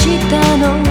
したの